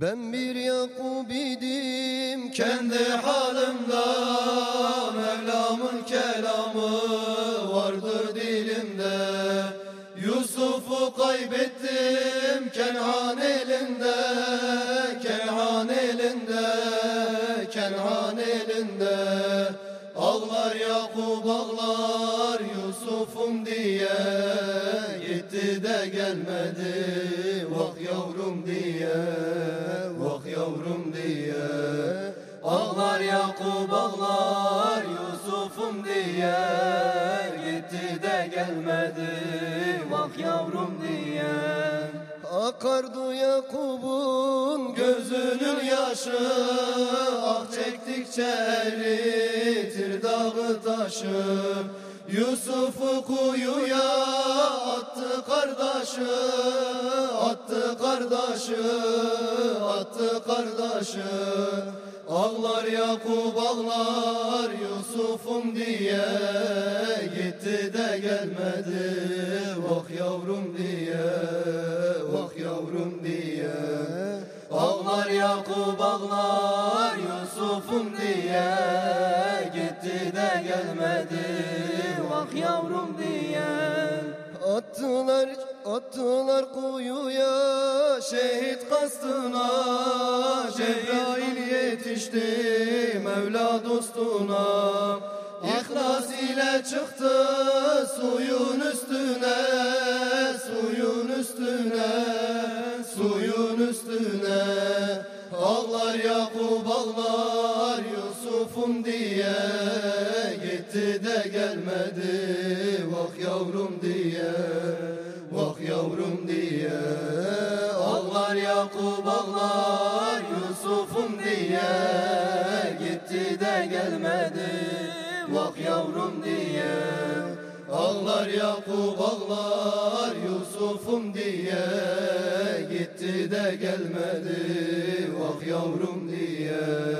Ben bir Yakup idim Kendi halimde Mevlamın kelamı vardır dilimde. Yusuf'u kaybettim Kenan elinde Kenan elinde Kenan elinde. Ağlar Yakup ağlar Yusuf'um diye Gitti de gelmedi Vah yavrum diye ağlar Yusuf'um diye Gitti de gelmedi Vah yavrum diye. Akardu Yakup'un Gözünün yaşı Ah çektikçe eritir dağı taşı. Yusuf'u kuyuya attı kardeşi Attı kardeşi Attı kardeşi. Ağlar Yakup ağlar Yusuf'um diye Gitti de gelmedi. Vah yavrum diye Vah yavrum diye. Ağlar Yakup ağlar Yusuf'um diye Gitti de gelmedi. Vah yavrum diye. Attılar, attılar kuyuya Şehit kastına Cebrail yetişti Mevla dostuna. İhlas ile çıktı suyun üstüne Suyun üstüne Suyun üstüne. Ağlar Yakup ağlar Yusuf'um diye Gitti de gelmedi Vah yavrum diye Ağlar Yusuf'um diye Gitti de gelmedi. Vah yavrum diye Ağlar Yakup ağlar Yusuf'um diye Gitti de gelmedi. Vah yavrum diye